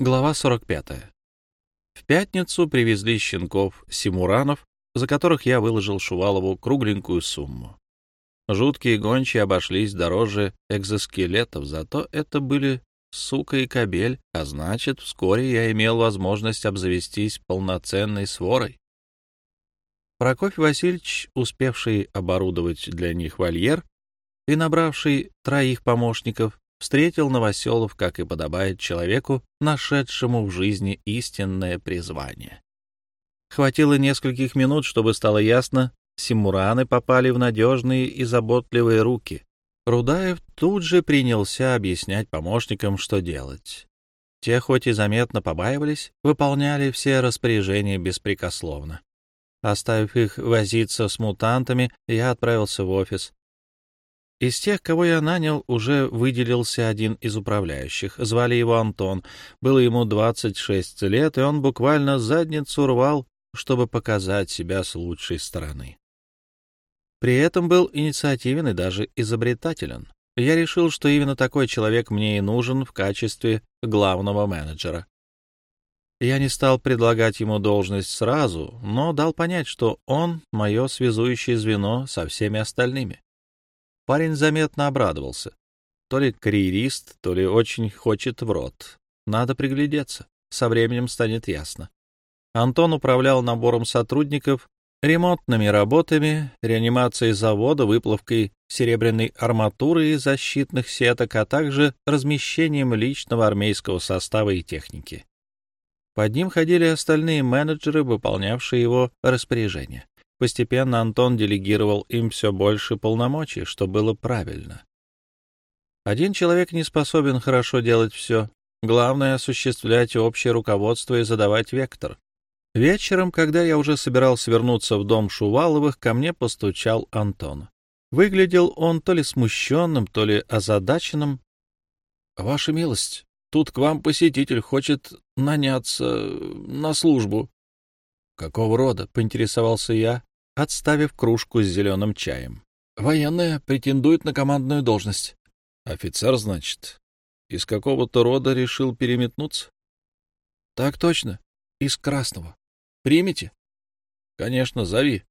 Глава 45. В пятницу привезли щенков симуранов, за которых я выложил Шувалову кругленькую сумму. Жуткие гончие обошлись дороже экзоскелетов, зато это были сука и кобель, а значит, вскоре я имел возможность обзавестись полноценной сворой. Прокофий Васильевич, успевший оборудовать для них вольер и набравший троих помощников, встретил Новоселов, как и подобает человеку, нашедшему в жизни истинное призвание. Хватило нескольких минут, чтобы стало ясно, симураны попали в надежные и заботливые руки. Рудаев тут же принялся объяснять помощникам, что делать. Те, хоть и заметно побаивались, выполняли все распоряжения беспрекословно. Оставив их возиться с мутантами, я отправился в офис. Из тех, кого я нанял, уже выделился один из управляющих. Звали его Антон. Было ему 26 лет, и он буквально задницу рвал, чтобы показать себя с лучшей стороны. При этом был инициативен и даже изобретателен. Я решил, что именно такой человек мне и нужен в качестве главного менеджера. Я не стал предлагать ему должность сразу, но дал понять, что он — мое связующее звено со всеми остальными. Парень заметно обрадовался. То ли карьерист, то ли очень хочет в рот. Надо приглядеться. Со временем станет ясно. Антон управлял набором сотрудников, ремонтными работами, реанимацией завода, выплавкой серебряной арматуры и защитных сеток, а также размещением личного армейского состава и техники. Под ним ходили остальные менеджеры, выполнявшие его распоряжения. Постепенно Антон делегировал им все больше полномочий, что было правильно. Один человек не способен хорошо делать все. Главное — осуществлять общее руководство и задавать вектор. Вечером, когда я уже собирался вернуться в дом Шуваловых, ко мне постучал Антон. Выглядел он то ли смущенным, то ли озадаченным. — Ваша милость, тут к вам посетитель хочет наняться на службу. — Какого рода? — поинтересовался я, отставив кружку с зеленым чаем. «Военная претендует на командную должность». «Офицер, значит? Из какого-то рода решил переметнуться?» «Так точно. Из красного. Примите?» «Конечно, зови».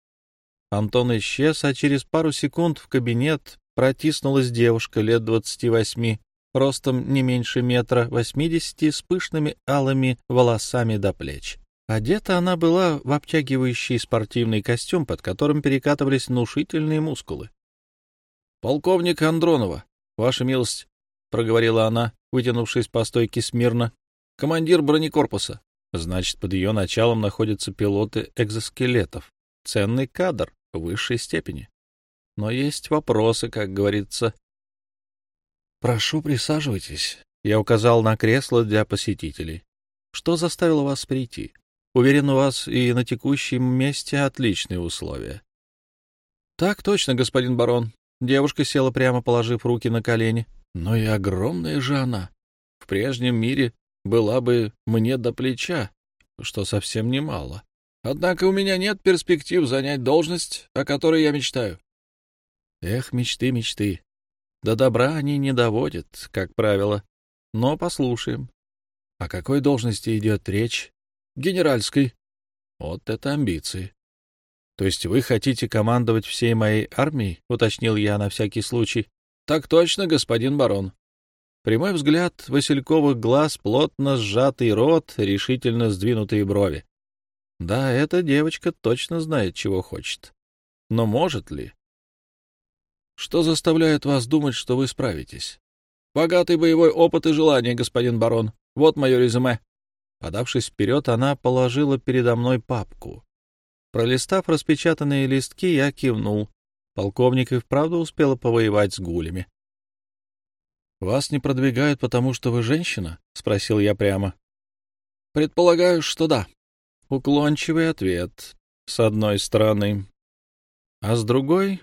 Антон исчез, а через пару секунд в кабинет протиснулась девушка лет двадцати восьми, ростом не меньше метра восьмидесяти, с пышными алыми волосами до плеч. Одета она была в обтягивающий спортивный костюм, под которым перекатывались внушительные мускулы. — Полковник Андронова, ваша милость, — проговорила она, вытянувшись по стойке смирно, — командир бронекорпуса. Значит, под ее началом находятся пилоты экзоскелетов. Ценный кадр высшей степени. Но есть вопросы, как говорится. — Прошу, присаживайтесь. Я указал на кресло для посетителей. Что заставило вас прийти? Уверен, у вас и на текущем месте отличные условия. — Так точно, господин барон. Девушка села прямо, положив руки на колени. Но и огромная же она. В прежнем мире была бы мне до плеча, что совсем немало. Однако у меня нет перспектив занять должность, о которой я мечтаю. Эх, мечты, мечты. До добра они не доводят, как правило. Но послушаем. О какой должности идет речь генеральской. Вот это амбиции. То есть вы хотите командовать всей моей армией? Уточнил я на всякий случай. Так точно, господин барон. Прямой взгляд Васильковых глаз, плотно сжатый рот, решительно сдвинутые брови. Да, эта девочка точно знает, чего хочет. Но может ли? Что заставляет вас думать, что вы справитесь? Богатый боевой опыт и желание, господин барон. Вот мое резюме. Подавшись вперед, она положила передо мной папку. Пролистав распечатанные листки, я кивнул. Полковник и вправду успела повоевать с гулями. — Вас не продвигают, потому что вы женщина? — спросил я прямо. — Предполагаю, что да. Уклончивый ответ, с одной стороны. А с другой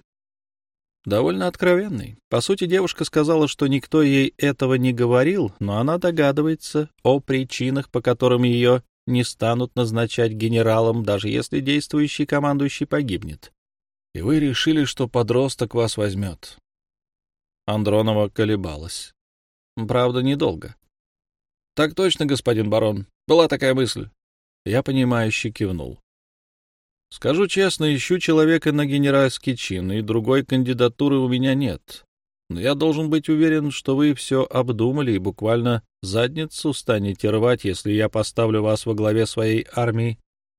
довольно откровенный. По сути, девушка сказала, что никто ей этого не говорил, но она догадывается о причинах, по которым ее не станут назначать генералом, даже если действующий командующий погибнет. И вы решили, что подросток вас возьмет. Андронова колебалась. Правда, недолго. Так точно, господин барон. Была такая мысль. Я понимающе кивнул. Скажу честно, ищу человека на генеральский чин, и другой кандидатуры у меня нет. Но я должен быть уверен, что вы все обдумали и буквально задницу станете рвать, если я поставлю вас во главе своей армии.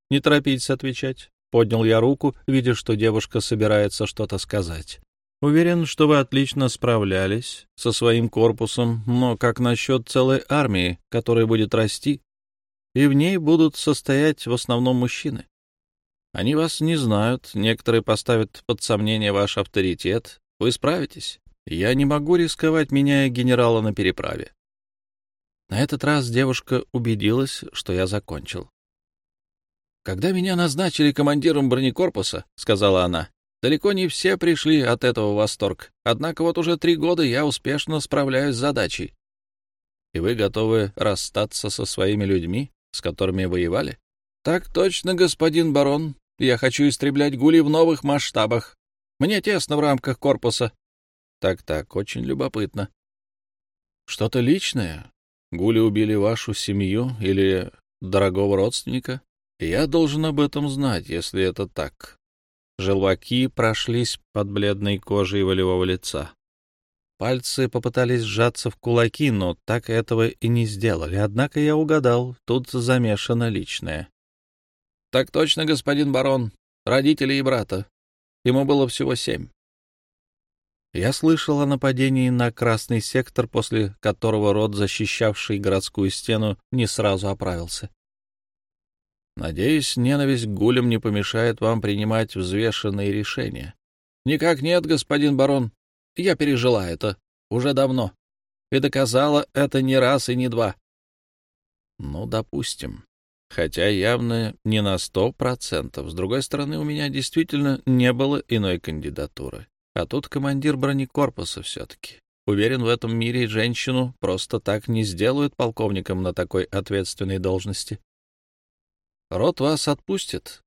Не торопитесь отвечать. Поднял я руку, видя, что девушка собирается что-то сказать. Уверен, что вы отлично справлялись со своим корпусом, но как насчет целой армии, которая будет расти, и в ней будут состоять в основном мужчины? Они вас не знают, некоторые поставят под сомнение ваш авторитет. Вы справитесь? Я не могу рисковать, меняя генерала на переправе. На этот раз девушка убедилась, что я закончил. «Когда меня назначили командиром бронекорпуса, — сказала она, — далеко не все пришли от этого в восторг. Однако вот уже три года я успешно справляюсь с задачей. И вы готовы расстаться со своими людьми, с которыми воевали? Так точно, господин барон. Я хочу истреблять гули в новых масштабах. Мне тесно в рамках корпуса. Так-так, очень любопытно. Что-то личное? Гули убили вашу семью или дорогого родственника? Я должен об этом знать, если это так. Желваки прошлись под бледной кожей волевого лица. Пальцы попытались сжаться в кулаки, но так этого и не сделали. Однако я угадал, тут замешано личное. — Так точно, господин барон. Родители и брата. Ему было всего семь. Я слышал о нападении на Красный сектор, после которого род, защищавший городскую стену, не сразу оправился. Надеюсь, ненависть к гулям не помешает вам принимать взвешенные решения. — Никак нет, господин барон. Я пережила это уже давно и доказала это не раз и не два. — Ну, допустим. Хотя явно не на сто процентов. С другой стороны, у меня действительно не было иной кандидатуры. А тут командир бронекорпуса все-таки. Уверен, в этом мире женщину просто так не сделают полковником на такой ответственной должности. Рот вас отпустит.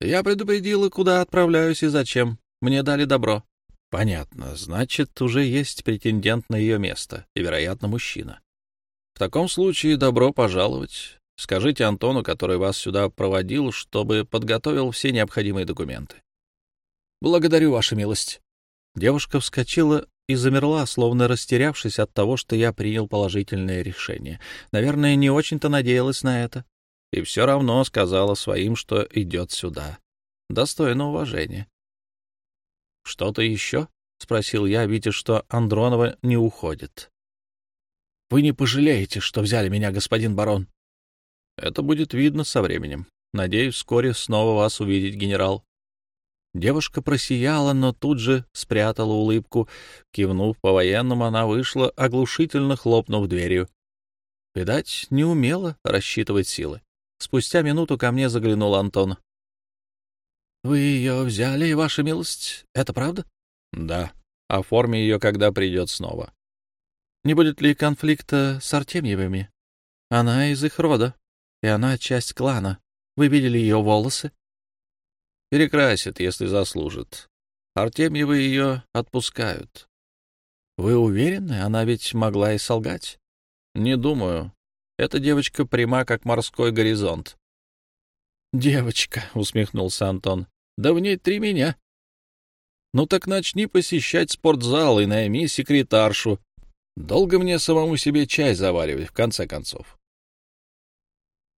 Я предупредила, куда отправляюсь и зачем. Мне дали добро. Понятно. Значит, уже есть претендент на ее место, и, вероятно, мужчина. В таком случае добро пожаловать. Скажите Антону, который вас сюда проводил, чтобы подготовил все необходимые документы. Благодарю, Ваша милость. Девушка вскочила и замерла, словно растерявшись от того, что я принял положительное решение. Наверное, не очень-то надеялась на это. И все равно сказала своим, что идет сюда. Достойно уважения. — Что-то еще? — спросил я, видя, что Андронова не уходит. — Вы не пожалеете, что взяли меня, господин барон? — Это будет видно со временем. Надеюсь, вскоре снова вас увидеть, генерал. Девушка просияла, но тут же спрятала улыбку. Кивнув по-военному, она вышла, оглушительно хлопнув дверью. Видать, не умела рассчитывать силы. Спустя минуту ко мне заглянул Антон. — Вы ее взяли, ваша милость? Это правда? — Да. Оформи ее, когда придет снова. — Не будет ли конфликта с Артемьевыми? Она из их рода, и она часть клана. Вы видели ее волосы? Перекрасит, если заслужит. Артемьевы ее отпускают. Вы уверены? Она ведь могла и солгать. Не думаю. Эта девочка пряма, как морской горизонт. Девочка, усмехнулся Антон. Да в ней три меня. Ну так начни посещать спортзал и найми секретаршу. Долго мне самому себе чай заваривать, в конце концов.